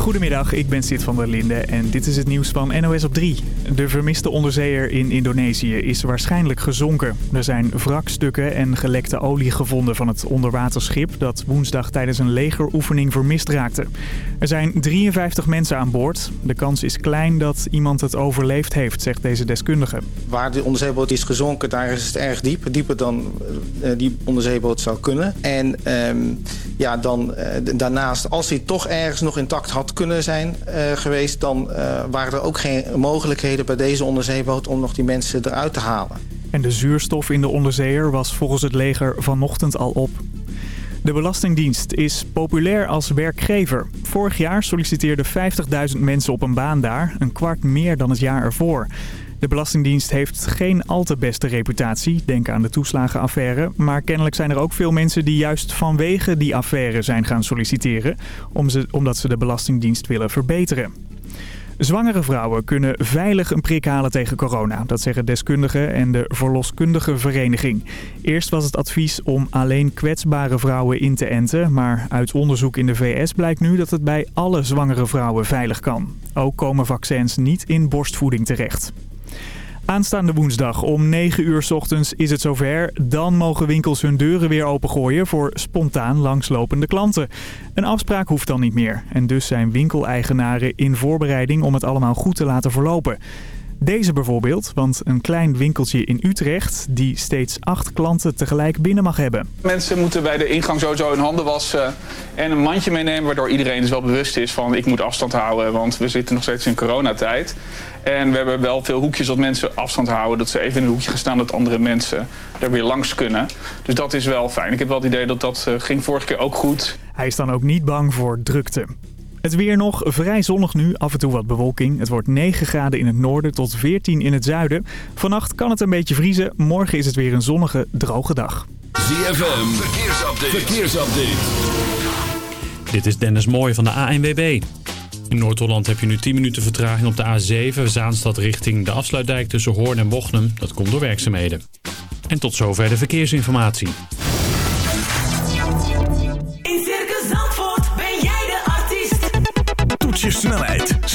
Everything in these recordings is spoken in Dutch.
Goedemiddag, ik ben Sid van der Linde en dit is het nieuws van NOS op 3. De vermiste onderzeeër in Indonesië is waarschijnlijk gezonken. Er zijn wrakstukken en gelekte olie gevonden van het onderwaterschip... dat woensdag tijdens een legeroefening vermist raakte. Er zijn 53 mensen aan boord. De kans is klein dat iemand het overleefd heeft, zegt deze deskundige. Waar de onderzeeboot is gezonken, daar is het erg diep. Dieper dan uh, die onderzeeboot zou kunnen. En um, ja, dan, uh, daarnaast, als hij toch ergens nog intact had kunnen zijn uh, geweest... dan uh, waren er ook geen mogelijkheden bij deze onderzeeboot om nog die mensen eruit te halen. En de zuurstof in de onderzeeër was volgens het leger vanochtend al op. De Belastingdienst is populair als werkgever. Vorig jaar solliciteerden 50.000 mensen op een baan daar, een kwart meer dan het jaar ervoor. De Belastingdienst heeft geen al te beste reputatie, denk aan de toeslagenaffaire. Maar kennelijk zijn er ook veel mensen die juist vanwege die affaire zijn gaan solliciteren, omdat ze de Belastingdienst willen verbeteren. Zwangere vrouwen kunnen veilig een prik halen tegen corona. Dat zeggen deskundigen en de verloskundige vereniging. Eerst was het advies om alleen kwetsbare vrouwen in te enten. Maar uit onderzoek in de VS blijkt nu dat het bij alle zwangere vrouwen veilig kan. Ook komen vaccins niet in borstvoeding terecht. Aanstaande woensdag om 9 uur s ochtends is het zover. Dan mogen winkels hun deuren weer opengooien voor spontaan langslopende klanten. Een afspraak hoeft dan niet meer. En dus zijn winkeleigenaren in voorbereiding om het allemaal goed te laten verlopen. Deze bijvoorbeeld, want een klein winkeltje in Utrecht die steeds acht klanten tegelijk binnen mag hebben. Mensen moeten bij de ingang sowieso hun handen wassen en een mandje meenemen... waardoor iedereen dus wel bewust is van ik moet afstand houden... want we zitten nog steeds in coronatijd. En we hebben wel veel hoekjes dat mensen afstand houden. Dat ze even in een hoekje gaan staan dat andere mensen er weer langs kunnen. Dus dat is wel fijn. Ik heb wel het idee dat dat ging vorige keer ook goed. Hij is dan ook niet bang voor drukte. Het weer nog vrij zonnig nu, af en toe wat bewolking. Het wordt 9 graden in het noorden tot 14 in het zuiden. Vannacht kan het een beetje vriezen. Morgen is het weer een zonnige, droge dag. ZFM, verkeersupdate. verkeersupdate. Dit is Dennis Mooij van de ANWB. In Noord-Holland heb je nu 10 minuten vertraging op de A7... Zaanstad richting de afsluitdijk tussen Hoorn en Bochum. Dat komt door werkzaamheden. En tot zover de verkeersinformatie.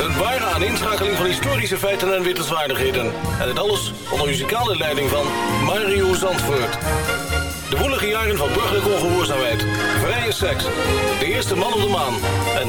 Een ware aaninschakeling van historische feiten en wittelswaardigheden. En dit alles onder muzikale leiding van Mario Zandvoort. De woelige jaren van burgerlijke ongehoorzaamheid, vrije seks, de eerste man op de maan... en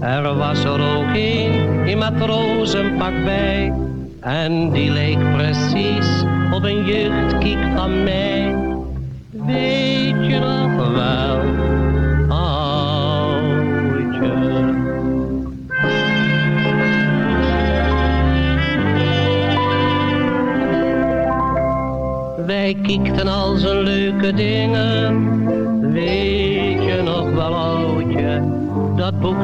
Er was er ook een in matrozenpak bij. En die leek precies op een jeugdkiek van mij. Weet je nog wel, oudje? Wij kiekten al zijn leuke dingen.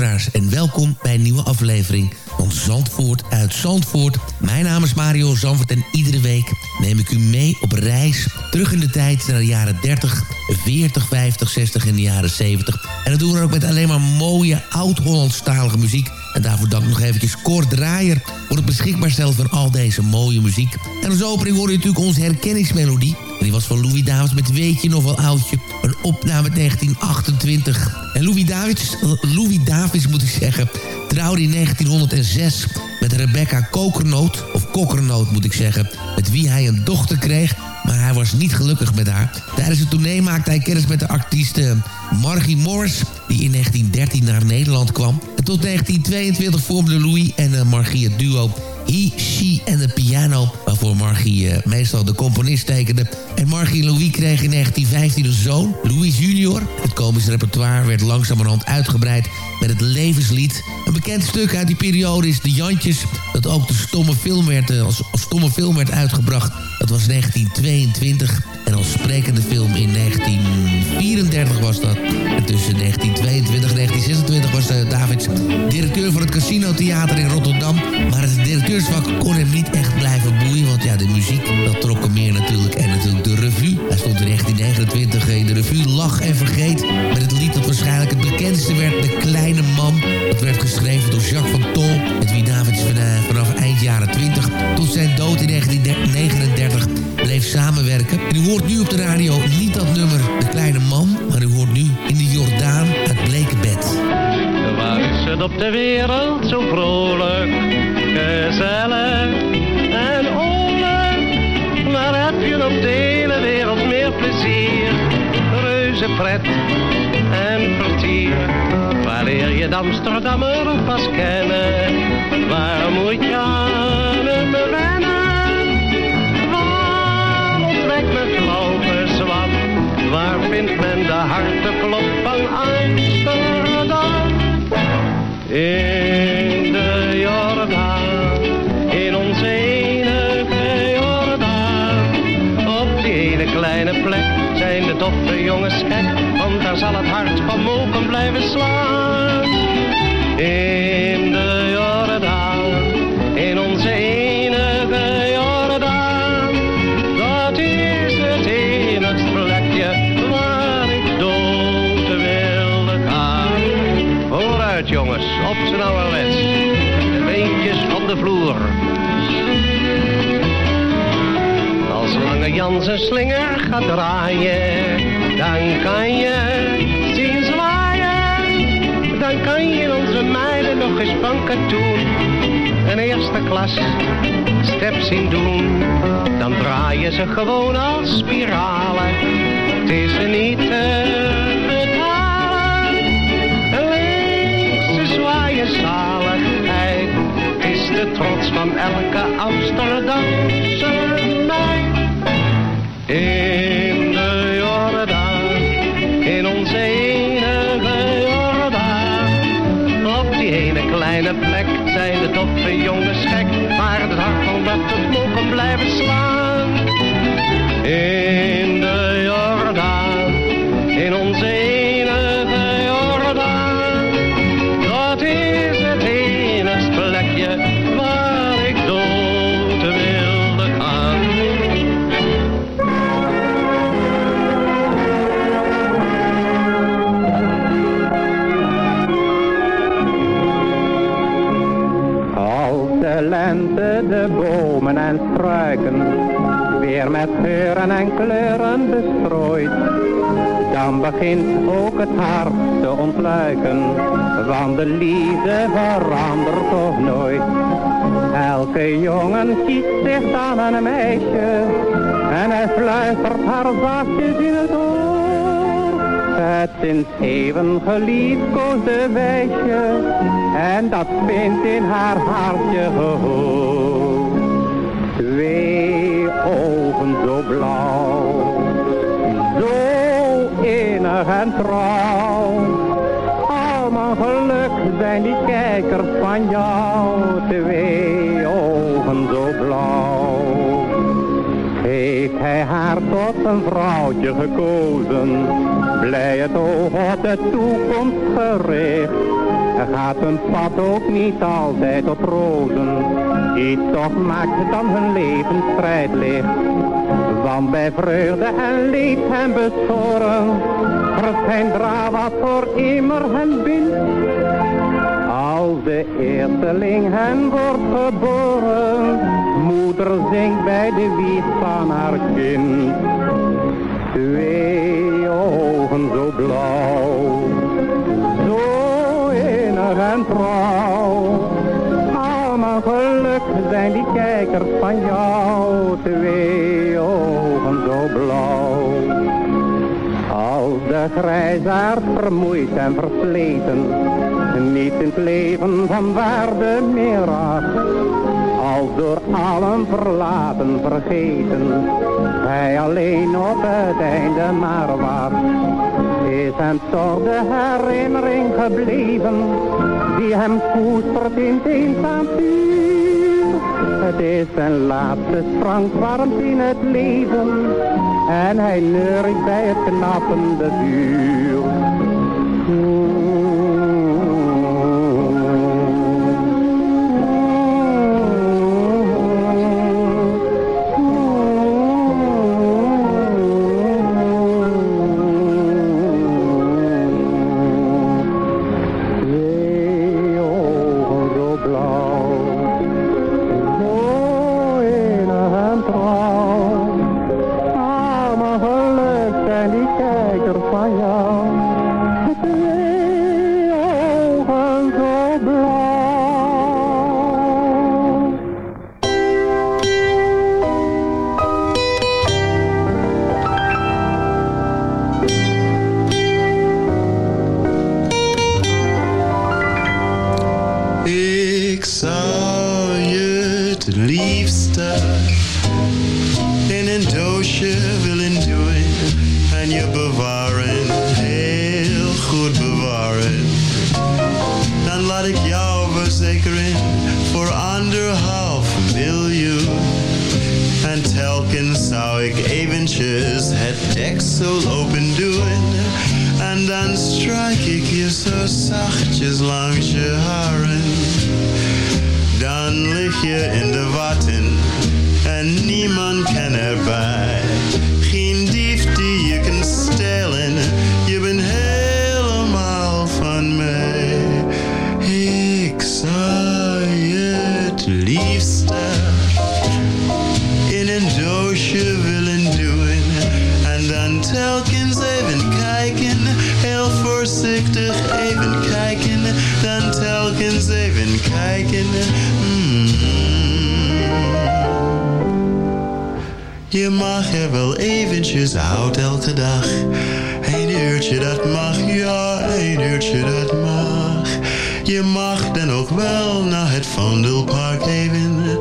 en welkom bij een nieuwe aflevering van Zandvoort uit Zandvoort. Mijn naam is Mario Zandvoort en iedere week neem ik u mee op reis terug in de tijd naar de jaren 30, 40, 50, 60 en de jaren 70. En dat doen we ook met alleen maar mooie oud-Hollandstalige muziek. En daarvoor dank nog eventjes Cor Draaier voor het beschikbaar stellen van al deze mooie muziek. En als opening hoor je natuurlijk onze herkenningsmelodie. En die was van Louis Davids met Weet je nog wel oudje. Een opname 1928. En Louis Davids, Louis Davids moet ik zeggen, trouwde in 1906 met Rebecca Kokernoot, of Kokkernoot moet ik zeggen, met wie hij een dochter kreeg maar hij was niet gelukkig met haar. Tijdens het tournee maakte hij kennis met de artieste Margie Morris... die in 1913 naar Nederland kwam. En tot 1922 vormden Louis en uh, Margie het duo He, She en de Piano... waarvoor Margie uh, meestal de componist tekende. En Margie Louis kregen in 1915 een zoon, Louis Junior. Het komisch repertoire werd langzamerhand uitgebreid met het levenslied. Een bekend stuk uit die periode is De Jantjes... dat ook de stomme film werd, uh, als, stomme film werd uitgebracht. Dat was 1922 en als sprekende film in 1934 was dat. En tussen 1922 en 1926 was uh, Davids directeur van het Casino Theater in Rotterdam. Maar het directeursvak kon hem niet echt blijven boeien. Want ja, de muziek, dat trok hem meer natuurlijk. En natuurlijk de revue. Hij stond in 1929 in de revue Lach en Vergeet. Met het lied dat waarschijnlijk het bekendste werd, De Kleine Man. Dat werd geschreven door Jacques van Tol. Met wie Davids vanaf eind jaren 20 tot zijn dood in 1939 bleef samenwerken. En u hoort nu op de radio niet dat nummer De Kleine Man, maar u hoort nu in de Jordaan het bleke bed. Waar is het op de wereld zo vrolijk, gezellig en oorlijk? Waar heb je op de hele wereld meer plezier, reuze pret en vertier? Leer je de Amsterdammer pas kennen? Waar moet je aan hem wennen? met flauw bezwam. Waar vindt men de harteklop van Amsterdam? In de Jordaan, in onze enige Jordaan. Op die ene kleine plek zijn de doffe jongens gek, want daar zal het hart van mogen blijven slaan. Z'n ouderwets. De beentjes van de vloer. Als lange Jan zijn slinger gaat draaien, dan kan je zien zwaaien. Dan kan je onze meiden nog eens van katoen een eerste klas step zien doen. Dan draaien ze gewoon als spiralen. Het is niet te zwaaien zaligheid. Is de trots van elke Amsterdamse meid. In de Jordaan, in onze enige Jordaan. Op die ene kleine plek zijn de toffe jongens gek, maar het hart van dat het blijven slaan. En struiken weer met geuren en kleuren bestrooit, dan begint ook het hart te ontluiken, want de liefde verandert toch nooit. Elke jongen kiest zich aan een meisje en hij fluistert haar zachtjes in het oor. Het sinds even geliefkoosde wijsje en dat vindt in haar hartje gehoor. Twee ogen zo blauw, zo innig en trouw. Al mijn geluk zijn die kijkers van jou, twee ogen zo blauw. Heeft hij haar tot een vrouwtje gekozen, blij het oog op de toekomst gericht. Gaat hun pad ook niet altijd op rozen, iets toch maakt dan hun leven strijdlicht. Want bij vreugde en leed hen bestoren, dra wat voor immer hen bindt. Als de eersteling hen wordt geboren, moeder zingt bij de wieg van haar kind. Twee ogen zo blauw. Zijn die kijkers van jou. Twee ogen zo blauw. Als de grijsaard vermoeid en versleten, niet in het leven van waarde meer acht. Als door allen verlaten, vergeten, hij alleen op het einde maar wacht. Is hem toch de herinnering gebleven, die hem koestert in het eenzaam. Het is zijn laatste sprank warmt in het leven, en hij neurt bij het knappende vuur. Voor anderhalf miljoen. En telkens zou ik eventjes het deksel open doen. En dan strijk ik je zo zachtjes langs je haren. Dan lig je in de watten en niemand kan erbij. Je mag er wel eventjes uit elke dag. Een uurtje dat mag, ja, een uurtje dat mag. Je mag dan ook wel naar het Vondelpark even.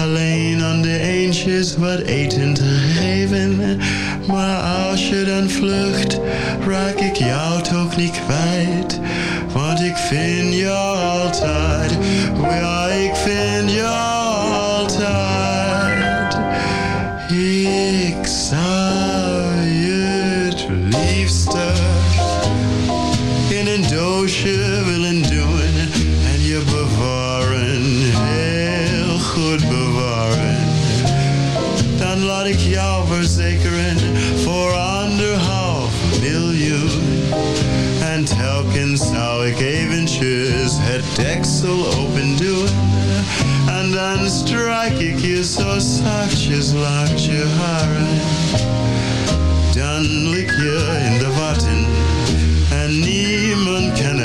Alleen aan de eentjes wat eten te geven. Maar als je dan vlucht, raak ik jou toch niet kwijt. Want ik vind jou Je in de watten en niemand kan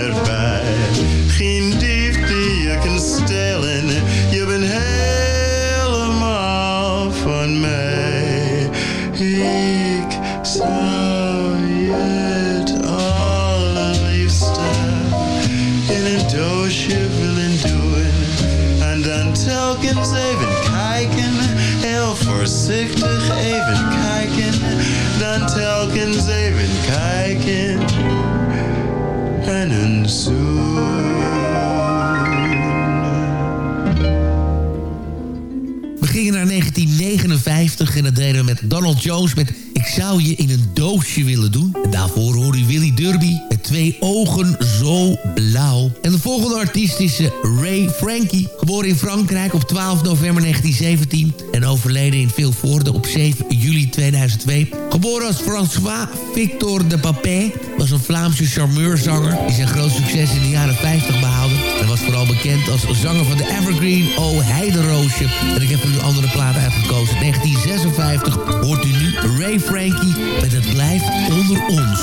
en dat deden we met Donald Jones met Ik zou je in een doosje willen doen. En daarvoor hoorde u Willy Derby met twee ogen zo blauw. En de volgende artiest is eh, Ray Frankie. Geboren in Frankrijk op 12 november 1917 en overleden in Vilvoorde op 7 juli 2002. Geboren als François Victor de Papin was een Vlaamse charmeurzanger die zijn groot succes in de jaren 50 behaalde. Vooral bekend als zanger van de Evergreen Oh Heideroosje. En ik heb nu andere platen uitgekozen. 1956 hoort u nu Ray Frankie met Het Blijft Onder Ons.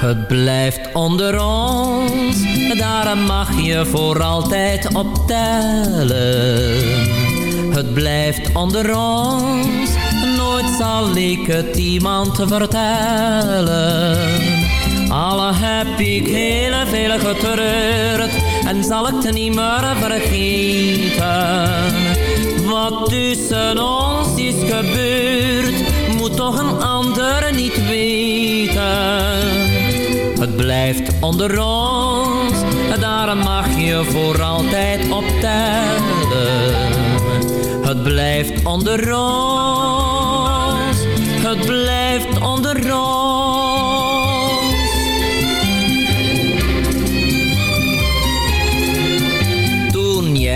Het blijft onder ons, daar mag je voor altijd op tellen. Het blijft onder ons, nooit zal ik het iemand vertellen. Alle heb ik heel veel getreurd en zal ik het niet meer vergeten. Wat tussen ons is gebeurd, moet toch een ander niet weten. Het blijft onder ons, daar mag je voor altijd op tellen. Het blijft onder ons, het blijft onder ons.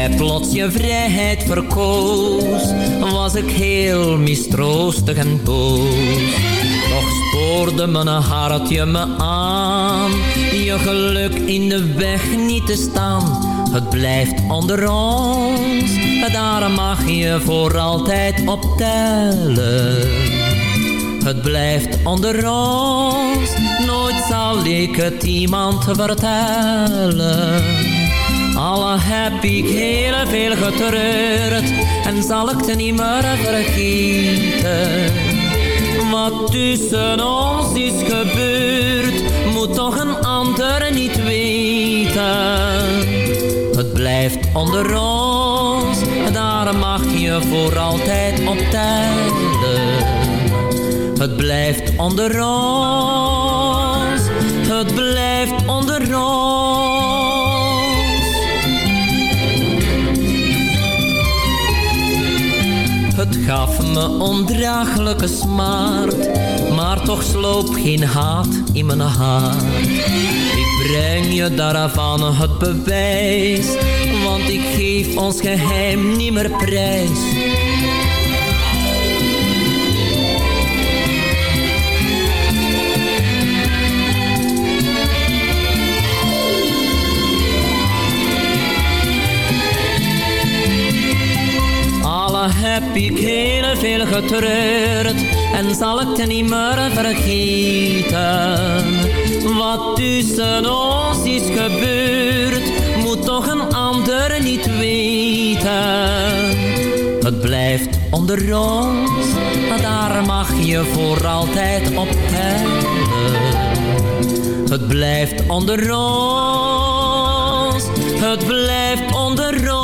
Jij plots je vrijheid verkoos, was ik heel mistroostig en boos. Toch spoorde mijn hartje me aan, je geluk in de weg niet te staan. Het blijft onder ons, daar mag je voor altijd op tellen. Het blijft onder ons, nooit zal ik het iemand vertellen. Alle heb ik heel veel getreurd en zal ik het niet meer vergeten. Wat tussen ons is gebeurd, moet toch een ander niet weten. Het blijft onder ons, daar mag je voor altijd op tellen. Het blijft onder ons, het blijft onder ons. Het gaf me ondraaglijke smaart, maar toch sloop geen haat in mijn hart. Ik breng je daarvan het bewijs, want ik geef ons geheim niet meer prijs. Heb ik heel veel getreurd en zal het niet meer vergeten. Wat tussen ons is gebeurd, moet toch een ander niet weten. Het blijft onder ons, daar mag je voor altijd op tellen. Het blijft onder ons, het blijft onder ons.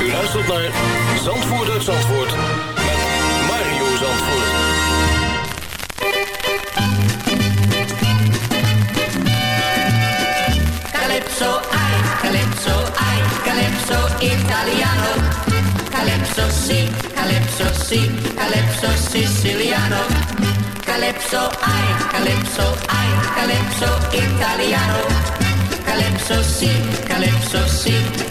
U luistert naar Zandvoort uit met Mario Zandvoort. Calypso, ai, calypso, ai, calypso italiano. Calypso si, calypso si, calypso siciliano. Calypso, ai, calypso, ai, calypso italiano. Calypso si, calypso si,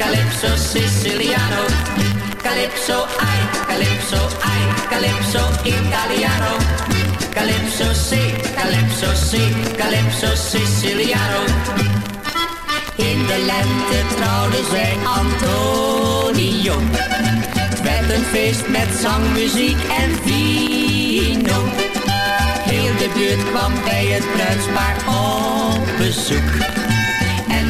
calypso siciliano. Calypso ai, calypso ai, calypso italiano. Calypso si, calypso si, calypso siciliano. In de lente trouwde zij Antonio. Het een feest met zang, muziek en vino. Heel de buurt kwam bij het bruidspaar op bezoek.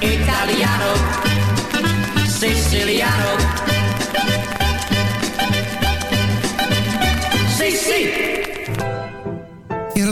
Italiano, siciliano.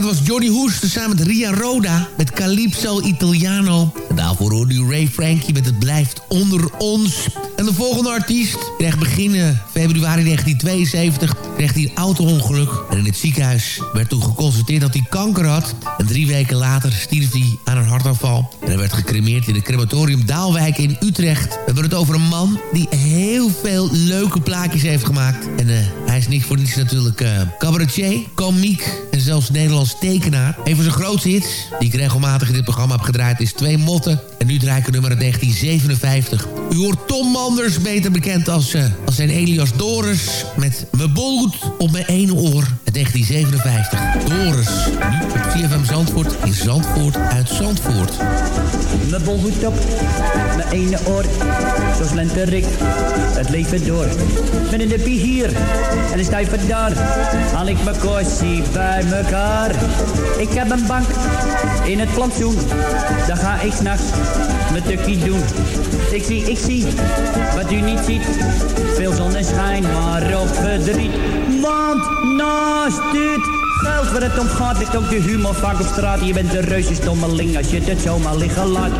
Was Johnny Hoes samen met Ria Roda met Calypso Italiano. En daarvoor hoorde u Ray Frankie met Het Blijft Onder Ons. En de volgende artiest kreeg begin februari 1972 kreeg een auto-ongeluk. En in het ziekenhuis werd toen geconstateerd dat hij kanker had. En drie weken later stierf hij aan een hartaanval. En hij werd gecremeerd in het crematorium Daalwijk in Utrecht. We hebben het over een man die heel veel leuke plaatjes heeft gemaakt. En eh, hij is niet voor niets natuurlijk eh cabaretier, komiek en zelfs Nederlands tekenaar. Een van zijn grootste hits, die ik regelmatig in dit programma heb gedraaid, is Twee Motten. En nu draai ik nummer uit 1957. U hoort Tom Manders, beter bekend als, eh, als zijn Elias Doris... met Me bolgoed op mijn ene oor uit 1957. Doris, nu op CFM Zandvoort in Zandvoort uit Zandvoort. Mijn bol goed op, mijn ene oor, zo slenterik het leven door. Ben in de pie hier en de stijver daar, haal ik mijn bij mekaar. Ik heb een bank in het plantsoen, daar ga ik s'nachts mijn tukkie doen. Ik zie, ik zie, wat u niet ziet, veel zonneschijn, maar ook verdriet. Want naast dit geld waar het om gaat, ligt ook de humor vaak op straat. Je bent een reuze stommeling als je het zomaar liggen laat.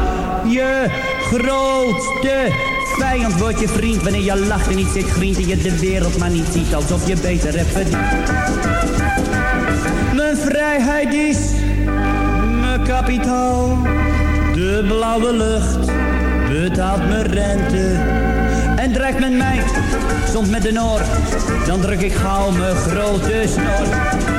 Je grootste vijand wordt je vriend wanneer je lacht en niet zit grient en je de wereld maar niet ziet alsof je beter hebt verdiend. Mijn vrijheid is mijn kapitaal. De blauwe lucht betaalt mijn rente. En dreigt met mij, soms met de noord, dan druk ik gauw mijn grote snor.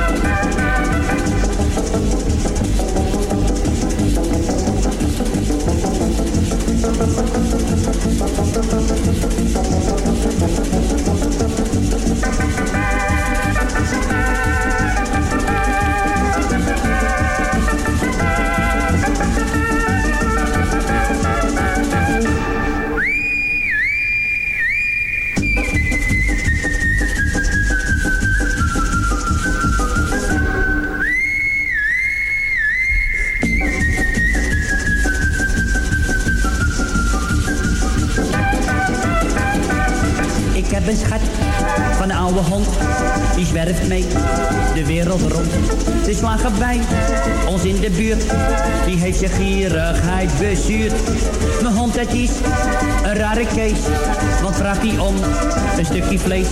Stukje vlees.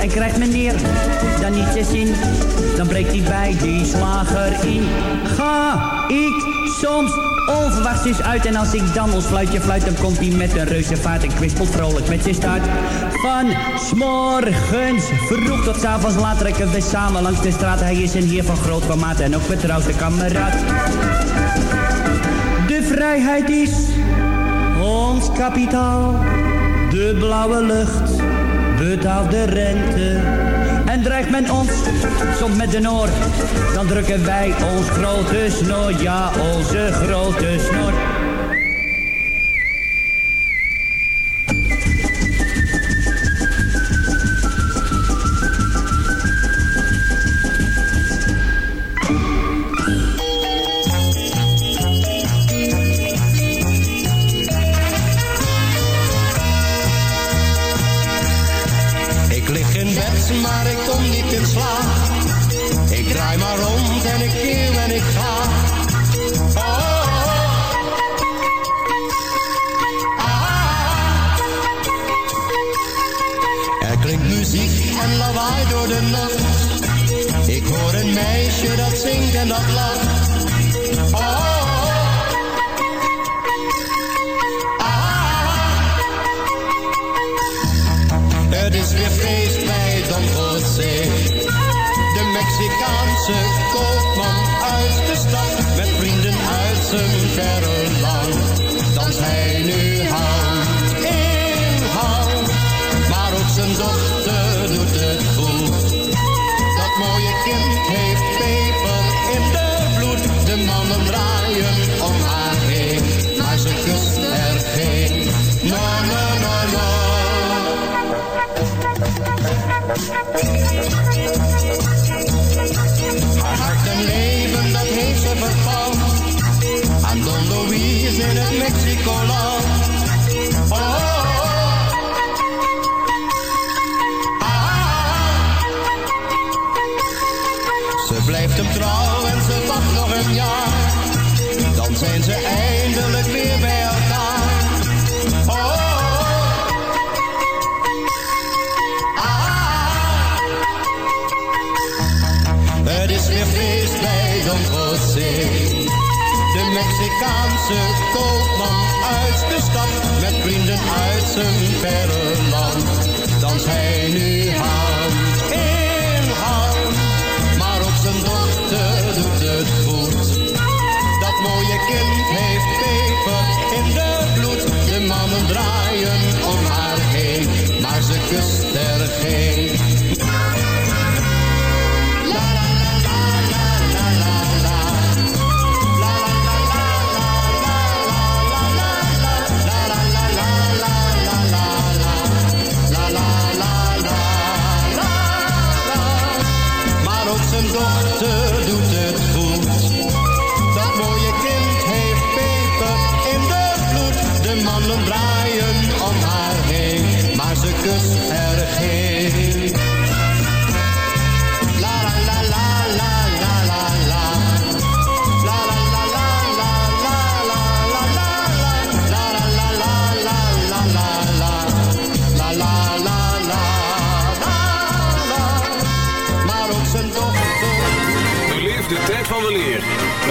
En krijgt meneer dan niet zijn zin, dan breekt hij bij die slager in. Ga ik soms onverwachts uit en als ik dan ons fluitje fluit, dan komt hij met een reuze vaart en kwispelt vrolijk met zijn staart. Van s'morgens vroeg tot avonds laat trekken we samen langs de straat. Hij is een heer van groot formaat en ook vertrouwde kameraad. De vrijheid is ons kapitaal. De blauwe lucht betaalt de rente. En dreigt men ons soms met de noord, dan drukken wij ons grote snor, ja onze grote snor. Mexicaanse koopman uit de stad. Met vrienden uit zijn verre land. Dans hij nu hand in hand. Maar ook zijn dochter doet het goed. Dat mooie kind heeft peper in de bloed. De mannen draaien om haar heen. Maar ze kust er geen.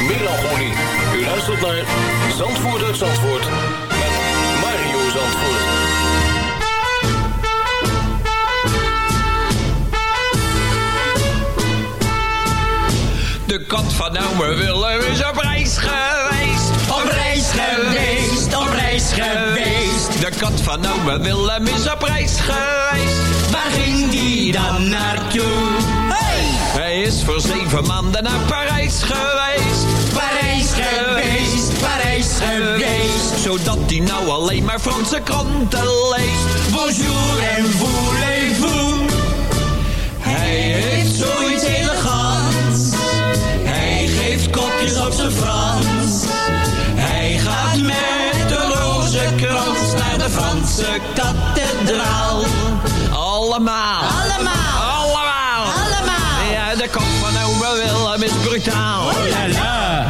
melancholie. U luistert naar Zandvoort uit Zandvoort met Mario Zandvoort. De kat van ome Willem is op reis geweest. Op reis geweest, op reis geweest. De kat van ome Willem is op reis geweest. Waar ging die dan naartoe? Hey! Hij is voor zeven maanden naar Parijs geweest. Parijs geweest, Parijs geweest. Zodat hij nou alleen maar Franse kranten leest. Bonjour en voulez-vous. Hij heeft zoiets elegants. Hij geeft kopjes op zijn Frans. Hij gaat met de rozenkrans naar de Franse kathedraal. Allemaal. Allemaal. Allemaal. Allemaal. Ja, de kop van ome Willem is brutaal.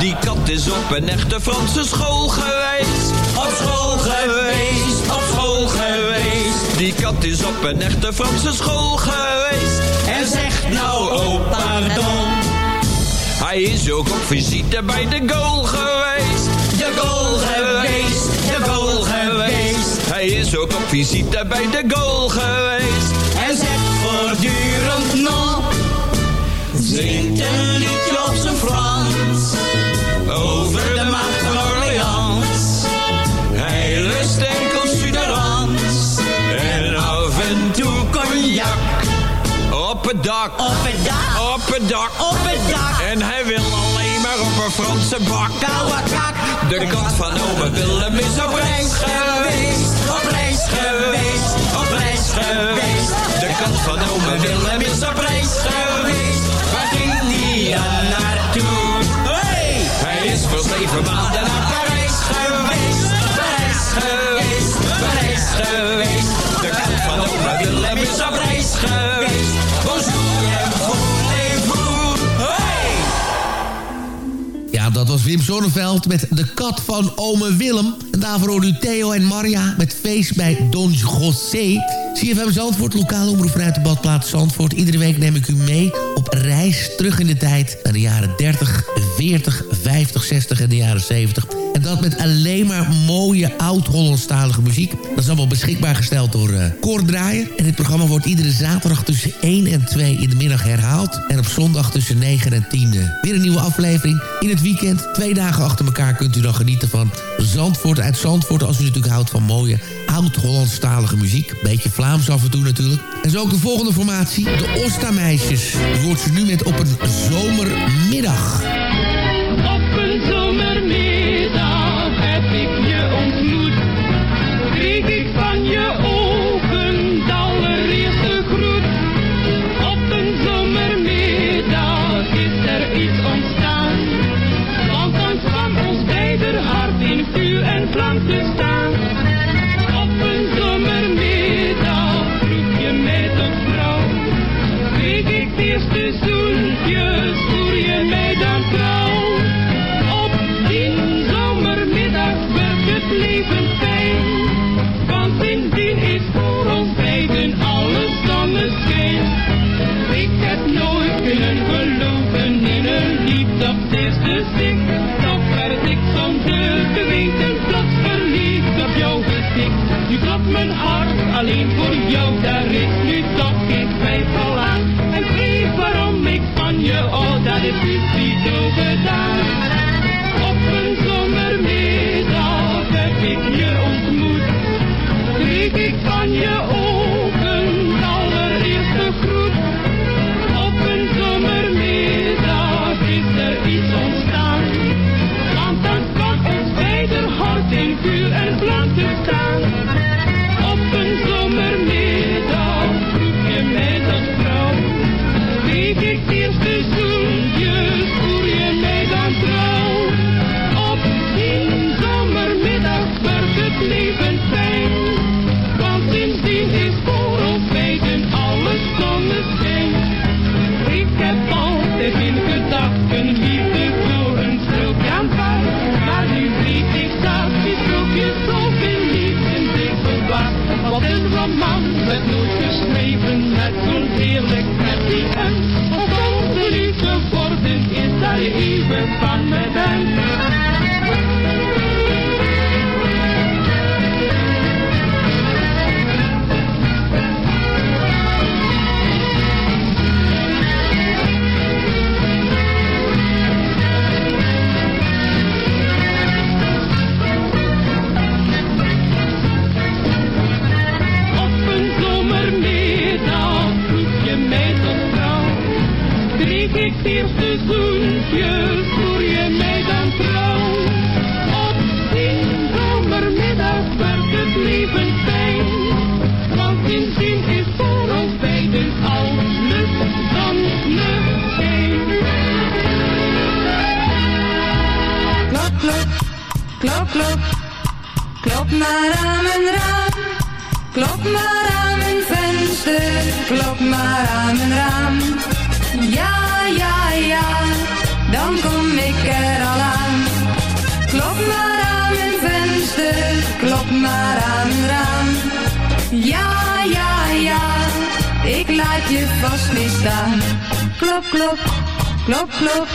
Die kat is op een echte Franse school geweest. Op school geweest. Op school geweest. Die kat is op een echte Franse school geweest. En zegt nou, oh pardon. Hij is ook op visite bij de goal geweest. De goal geweest, de goal geweest. Hij is ook op visite bij de goal geweest. En zegt voortdurend nog. Zingt een liedje. Over de macht van Orleans. Hij lust enkel suderans. En af en toe cognac. op het dak. Op het dak. Op het dak. Op het dak. En hij wil alleen maar op een Franse bak. Koude kak. De kat van ome Willem is op reis geweest. Op reis geweest. Op reis geweest. De kat van ome Willem is op reis geweest. Zeven maanden naar Parijs geweest. Parijs geweest. Parijs geweest. De kat van ome Willem is op reis geweest. Bonjour en voulez-vous. Hey! Ja, dat was Wim Sonneveld met De Kat van Ome Willem. En daarvoor hoorde u Theo en Maria met feest bij Don José. CFM Zandvoort, lokale omroep vanuit de badplaats Zandvoort. Iedere week neem ik u mee op reis terug in de tijd... naar de jaren 30, 40, 50, 60 en de jaren 70. En dat met alleen maar mooie oud-Hollandstalige muziek. Dat is allemaal beschikbaar gesteld door uh, Cor Draaier. En dit programma wordt iedere zaterdag tussen 1 en 2 in de middag herhaald. En op zondag tussen 9 en 10 uh, weer een nieuwe aflevering. In het weekend, twee dagen achter elkaar, kunt u dan genieten van Zandvoort uit Zandvoort. Als u natuurlijk houdt van mooie oud-Hollandstalige muziek. Beetje Vlaams af en toe natuurlijk. En zo ook de volgende formatie, de Osta-meisjes. U hoort ze nu met op een zomermiddag. Oh dat Klop maar aan mijn raam. Klop maar aan mijn venster. Klop maar aan mijn raam. Ja, ja, ja. Dan kom ik er al aan. Klop maar aan mijn venster. Klop maar aan mijn raam. Ja, ja, ja. Ik laat je vast niet staan. Klop, klop, klop, klop.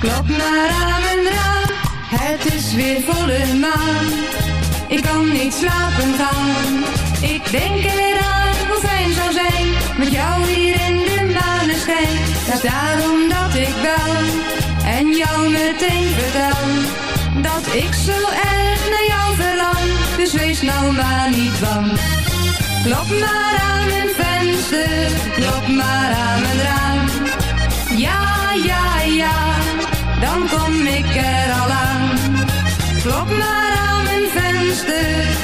Klop maar aan mijn raam. Het is weer volle maan. Ik kan niet slapen gaan. Ik denk er aan hoe fijn zou zijn. Met jou hier in de maneschijn. Dat daarom dat ik bel. En jou meteen vertel. Dat ik zo erg naar jou verlang. Dus wees nou maar niet bang. Klop maar aan mijn venster, klop maar aan mijn raam. Ja, ja, ja, dan kom ik er al aan. Klop maar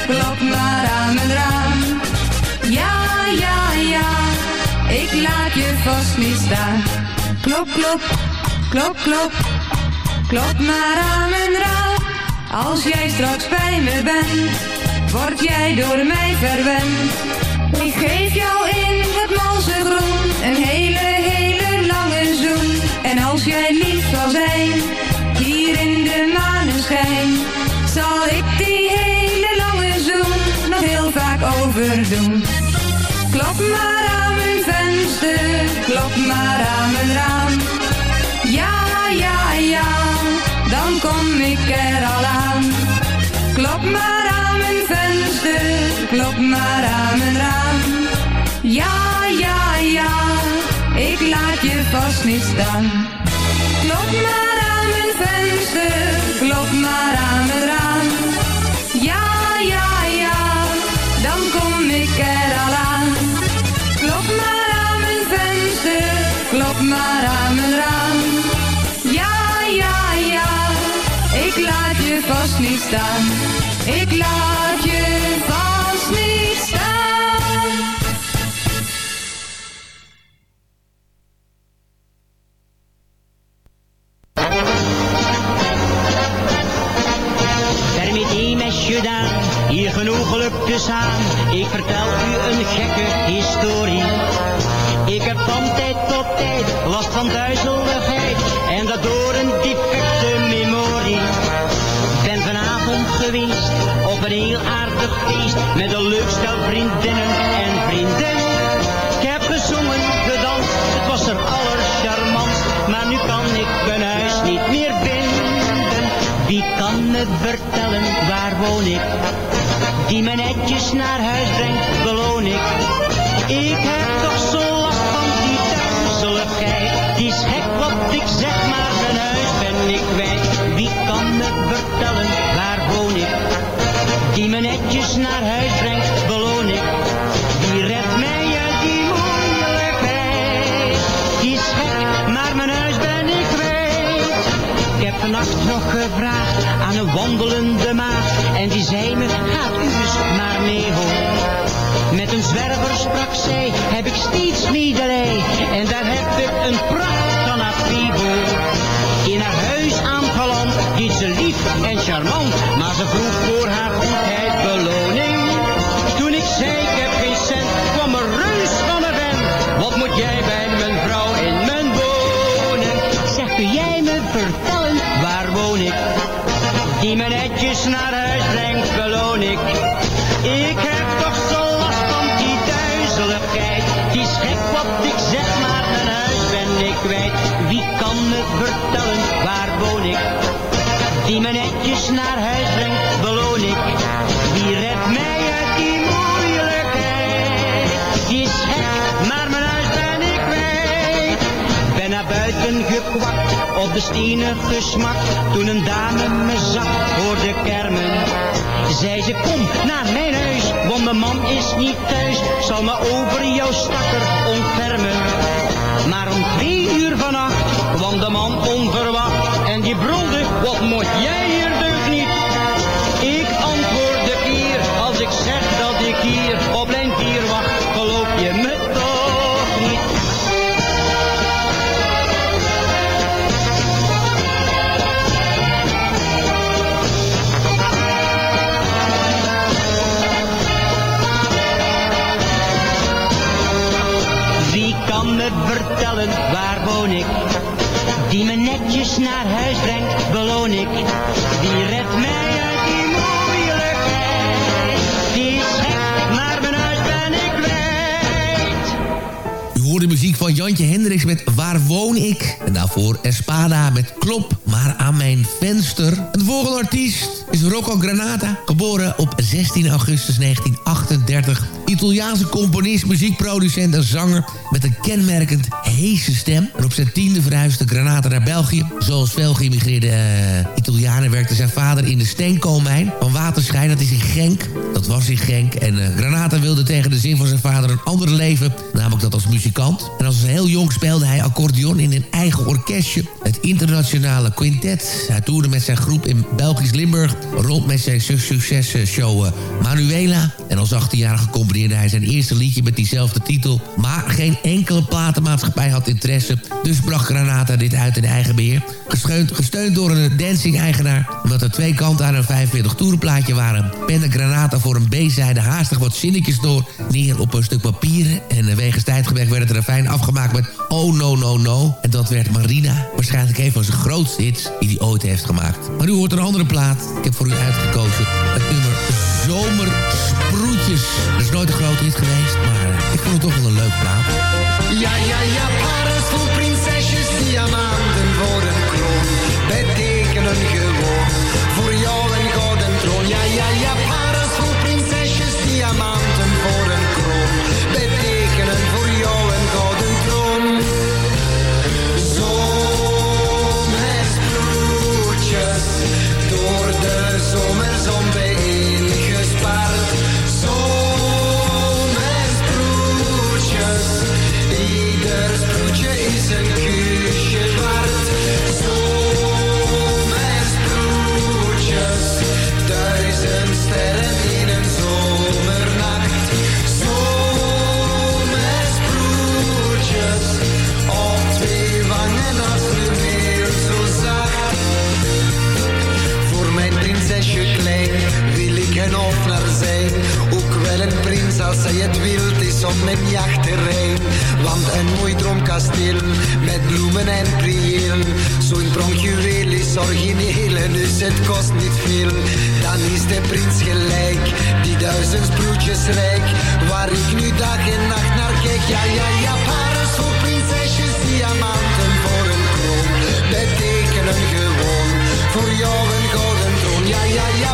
klop maar aan mijn raam. Ja, ja, ja, ik laat je vast niet staan. Klop, klop, klop, klop, klop maar aan mijn raam. Als jij straks bij me bent, word jij door mij verwend. Ik geef jou in het malse groen een hele, hele lange zoen. En als jij lief zal zijn, hier in de maneschijn, zal ik Klop maar aan mijn venster, klop maar aan mijn raam. Ja, ja, ja, dan kom ik er al aan. Klop maar aan mijn venster, klop maar aan mijn raam. Ja, ja, ja, ik laat je vast niet staan. Klop maar aan mijn venster, klop maar aan mijn raam. Ja, ja, kom ik er al aan. Klop maar aan mijn venster, klop maar aan mijn raam. Ja, ja, ja, ik laat je vast niet staan. Ik laat naar huis brengt, beloon ik. Ik heb toch zo last van die duizeligheid. Die is gek wat ik zeg, maar mijn huis ben ik kwijt. Wie kan me vertellen, waar woon ik? Die me netjes naar huis brengt, beloon ik. Wie redt mij uit die moeilijkheid? Die is gek, maar mijn huis ben ik kwijt. Ik heb vannacht nog gevraagd aan een wandelende maag. En die zei me, zwerver sprak zij, heb ik steeds medelij. En daar heb ik een pracht van haar. In haar huis aangeland, deed ze lief en charmant. Maar ze vroeg voor op de stenen gesmakt. Toen een dame me zag voor de kermen. Zei ze, kom naar mijn huis, want mijn man is niet thuis. Zal me over jouw stakker ontfermen. Maar om twee uur vannacht kwam de man onverwacht. En die brulde, wat moet jij hier deugd waar woon ik? Die me netjes naar huis brengt, beloon ik. Wie redt mij uit die moeilijkheid? Die is gek, maar mijn huis ben ik kwijt. U hoort de muziek van Jantje Hendricks met Waar woon ik? En daarvoor Espada met Klop maar aan mijn venster. En de volgende artiest is Rocco Granata. Geboren op 16 augustus 1938 Italiaanse componist, muziekproducent en zanger... met een kenmerkend heese stem. En op zijn tiende verhuisde Granata naar België. Zoals veel geïmmigreerde eh, Italianen werkte zijn vader in de steenkoolmijn van Waterschijn. Dat is in Genk. Dat was in Genk. En eh, Granata wilde tegen de zin van zijn vader een ander leven. Namelijk dat als muzikant. En als heel jong speelde hij accordeon in een eigen orkestje. Het internationale quintet. Hij toerde met zijn groep in Belgisch Limburg. Rond met zijn su- successhow eh, Manuela. En als 18-jarige componeerde hij zijn eerste liedje met diezelfde titel. Maar geen enkele platenmaatschappij had interesse. Dus bracht Granata dit uit in eigen beheer. Gesteund, gesteund door een dancing-eigenaar. Omdat er twee kanten aan een 45 toerenplaatje waren... pende Granata voor een B-zijde haastig wat zinnetjes door... neer op een stuk papier. En wegens tijdgebrek werd het refijn afgemaakt met Oh No No No. En dat werd Marina. Waarschijnlijk een van zijn grootste hits die hij ooit heeft gemaakt. Maar nu hoort een andere plaat. Ik heb voor u uitgekozen het nummer Zomersproetjes. Dat is nooit een grote hit geweest, maar ik vond het toch wel een leuk plaat. Ja, ja, ja, vol prinsesjes, diamanten voor een kroon. Betekenen gewoon voor jou een gouden troon. Ja, ja, ja, Ook wel een prins als zij het wilt is op mijn jachtterrein. Want een mooi droomkasteel met bloemen en priëel. Zo'n pronkjuweel is origineel en dus het kost niet veel. Dan is de prins gelijk, die duizend sproetjes rijk. Waar ik nu dag en nacht naar kijk. Ja, ja, ja, paras voor prinsesjes, diamanten voor een kroon. Betekenen gewoon voor jou een gouden troon. Ja, ja, ja,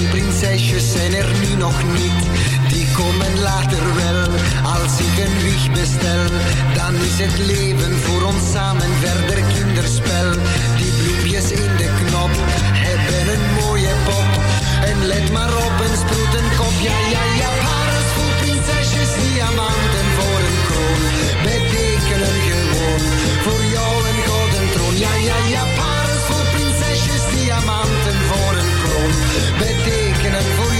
en prinsesjes zijn er nu nog niet. Die komen later wel, als ik een wieg bestel. Dan is het leven voor ons samen verder kinderspel. Die bloempjes in de knop hebben een mooie pop. En let maar op een sproetenkop, ja ja ja. Paras voor prinsesjes, diamanten voor een kroon. Betekenen gewoon voor jou een gouden troon. Ja ja ja, Betekenen voor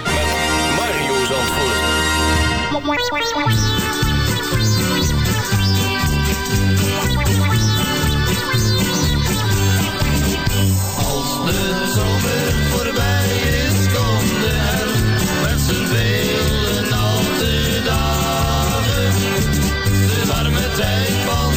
als de zomer voorbij is, komt de herfst. Mensen velen al dagen, de warme tijd van.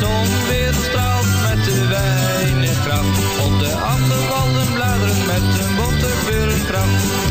zon weerstraalt met de weinig kracht. Op de afgevallen bladeren met een botte kleurenkracht.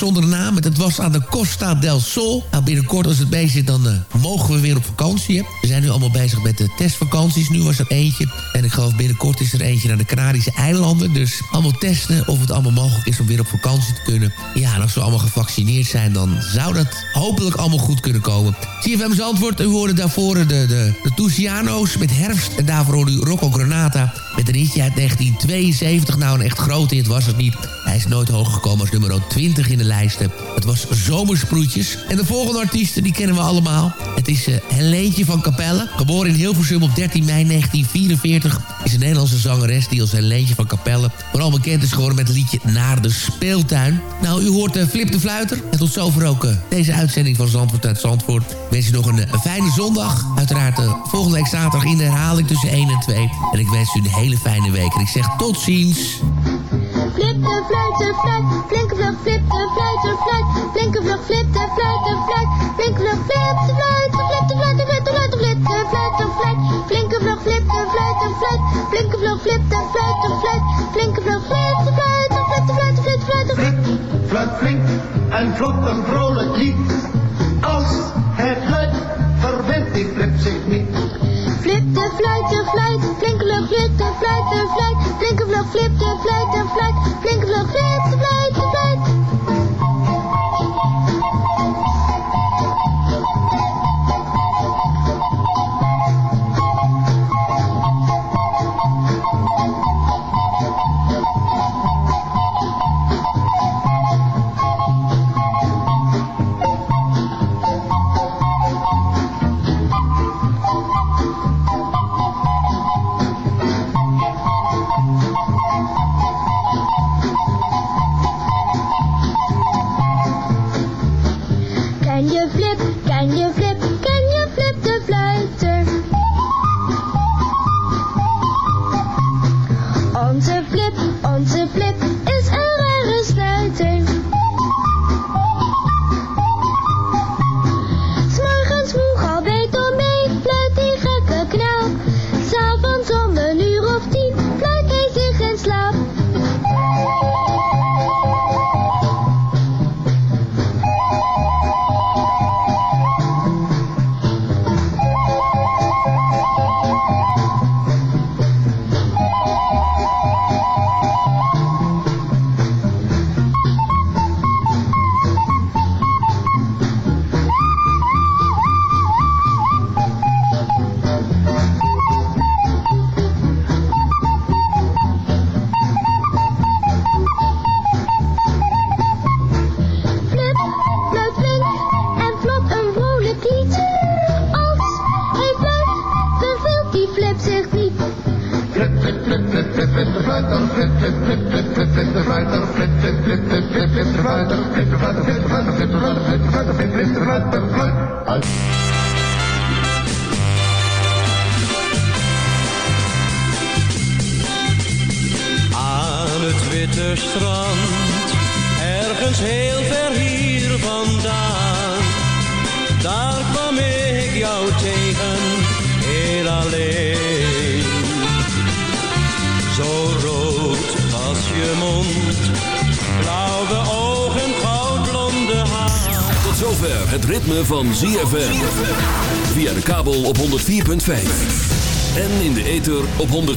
Zonder naam. Het was aan de Costa del Sol. Nou, binnenkort als het mee zit, dan eh, mogen we weer op vakantie. We zijn nu allemaal bezig met de testvakanties. Nu was er eentje. En ik geloof binnenkort is er eentje naar de Canarische eilanden. Dus allemaal testen of het allemaal mogelijk is om weer op vakantie te kunnen. Ja, en als we allemaal gevaccineerd zijn, dan zou dat hopelijk allemaal goed kunnen komen. CFM's antwoord, u hoorde daarvoor de, de, de met herfst. En daarvoor hoorde u Rocco Granata met een hitje uit 1972. Nou, een echt grote hit was het niet. Hij is nooit hoger gekomen als nummer 20 in de lijsten. Het was Zomersproetjes. En de volgende artiesten, die kennen we allemaal. Het is uh, Helentje van Capelle. Geboren in Hilversum op 13 mei 1944. Is een Nederlandse zangeres die als Helentje van Capelle... vooral bekend is geworden met het liedje Naar de Speeltuin. Nou, u hoort uh, Flip de Fluiter. En tot zover ook uh, deze uitzending van Zandvoort uit Zandvoort. Ik wens u nog een, een fijne zondag. Uiteraard volgende week zaterdag in de herhaling tussen 1 en 2. En ik wens u een hele fijne week. En ik zeg tot ziens. Flip de fluit, fluit, flinke vlug, flip de fluit, fluit, flinke vlug, flip de fluit, fluit, flinke vlug, flip de fluit, flinke vlug, flip de fluit, fluit, flinke vlug, flip de fluit, de fluit, fluit, Flip, fluit flink en vlot een vrolijk lied. Als het luidt, verwendt die flip zich niet. Flip de fluit, fluit, flinke flip de fluit, de fluit, flinke vlug, flip de fluit, de fluit, flinke vlug, flip de fluit, flip, onze